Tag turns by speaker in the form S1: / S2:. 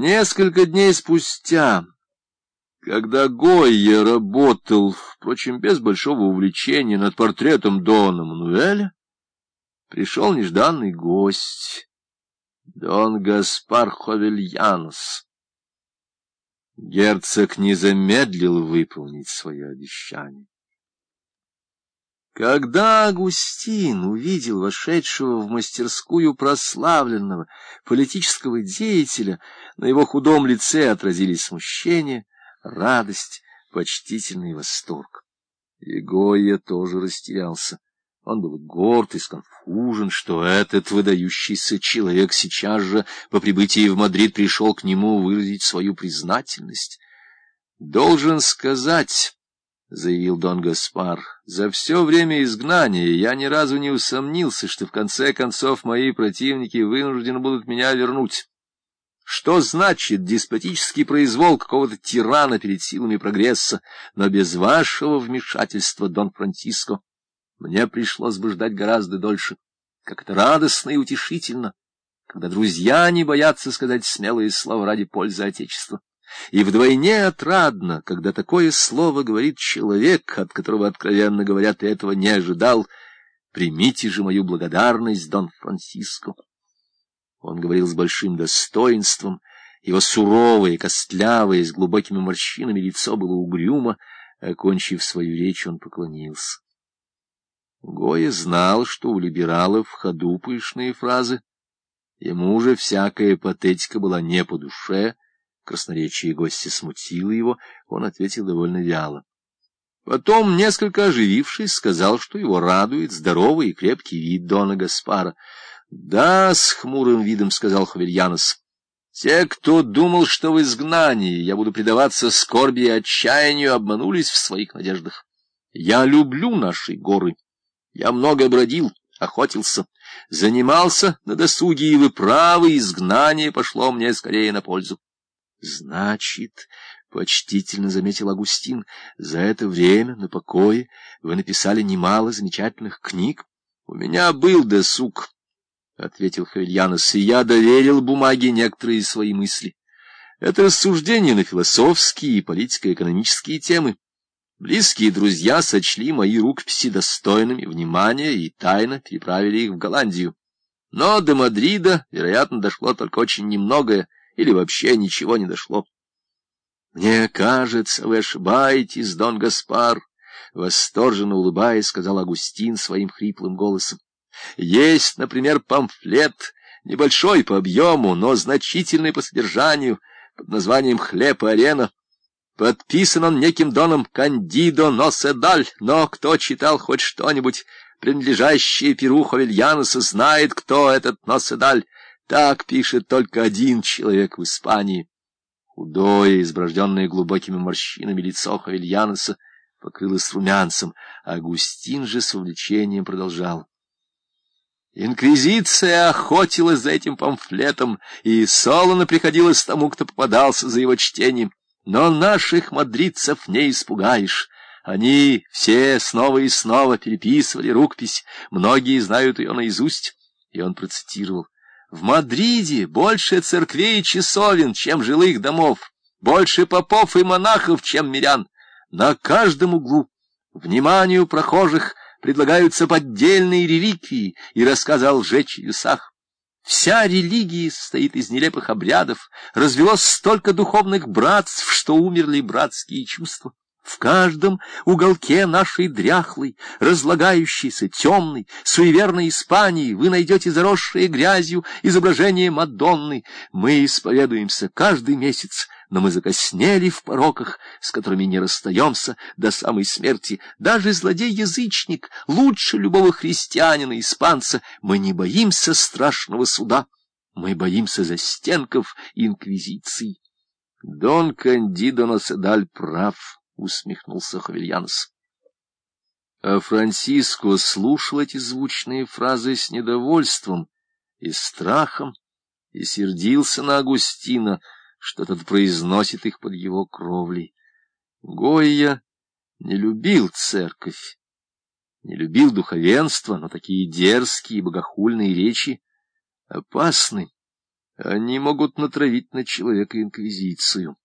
S1: Несколько дней спустя, когда Гойя работал, впрочем, без большого увлечения, над портретом Дона Мануэля, пришел нежданный гость, Дон Гаспар Ховельянос. Герцог не замедлил выполнить свое обещание. Когда Агустин увидел вошедшего в мастерскую прославленного политического деятеля, на его худом лице отразились смущение, радость, почтительный восторг. И Гойя тоже растерялся. Он был горд и сконфужен, что этот выдающийся человек сейчас же по прибытии в Мадрид пришел к нему выразить свою признательность. Должен сказать... — заявил Дон Гаспар, — за все время изгнания я ни разу не усомнился, что в конце концов мои противники вынуждены будут меня вернуть. Что значит деспотический произвол какого-то тирана перед силами прогресса, но без вашего вмешательства, Дон Франциско, мне пришлось бы ждать гораздо дольше. Как это радостно и утешительно, когда друзья не боятся сказать смелые слова ради пользы Отечества. И вдвойне отрадно, когда такое слово говорит человек, от которого, откровенно говоря, ты этого не ожидал. Примите же мою благодарность, Дон Франциско. Он говорил с большим достоинством, его суровое, костлявое, с глубокими морщинами лицо было угрюмо, окончив свою речь, он поклонился. Гоя знал, что у либералов в ходу пышные фразы. Ему же всякая патетика была не по душе, Красноречие гостя смутило его, он ответил довольно вяло. Потом, несколько оживившись, сказал, что его радует здоровый и крепкий вид Дона Гаспара. — Да, — с хмурым видом сказал Хавельянос, — те, кто думал, что в изгнании я буду предаваться скорби и отчаянию, обманулись в своих надеждах. Я люблю наши горы. Я много бродил, охотился, занимался на досуге, и вы правы, изгнание пошло мне скорее на пользу. Значит, — почтительно заметил Агустин, — за это время на покое вы написали немало замечательных книг. — У меня был досуг, — ответил Хавельянос, — и я доверил бумаге некоторые свои мысли. Это рассуждения на философские и политико-экономические темы. Близкие друзья сочли мои рукописи достойными внимания и тайно переправили их в Голландию. Но до Мадрида, вероятно, дошло только очень немногое, или вообще ничего не дошло. — Мне кажется, вы ошибаетесь, Дон Гаспар, — восторженно улыбаясь, сказал Агустин своим хриплым голосом. — Есть, например, памфлет, небольшой по объему, но значительный по содержанию, под названием «Хлеб и арена». Подписан он неким Доном Кандидо Носедаль, но кто читал хоть что-нибудь, принадлежащее Перу Ховельянуса, знает, кто этот Носедаль. Так пишет только один человек в Испании. Худое, изброжденное глубокими морщинами лицо Хавельяноса покрылось румянцем, а Агустин же с увлечением продолжал. Инквизиция охотилась за этим памфлетом, и солоно приходилось тому, кто попадался за его чтением. Но наших мадридцев не испугаешь. Они все снова и снова переписывали рукопись, многие знают ее наизусть. И он процитировал. В Мадриде больше церквей и часовен, чем жилых домов, больше попов и монахов, чем мирян. На каждом углу вниманию прохожих предлагаются поддельные реликвии и рассказы о лжечудесах. Вся религия состоит из нелепых обрядов, развелось столько духовных братств, что умерли братские чувства. В каждом уголке нашей дряхлой, разлагающейся, темной, суеверной Испании вы найдете заросшие грязью изображение Мадонны. Мы исповедуемся каждый месяц, но мы закоснели в пороках, с которыми не расстаемся до самой смерти. Даже злодей-язычник, лучше любого христианина-испанца, мы не боимся страшного суда, мы боимся застенков инквизиции. Дон Кандидо Наседаль прав усмехнулся Хавельянс. А Франциско слушал эти звучные фразы с недовольством и страхом и сердился на Агустина, что тот произносит их под его кровлей. Гойя не любил церковь, не любил духовенство, но такие дерзкие и богохульные речи опасны. Они могут натравить на человека инквизицию.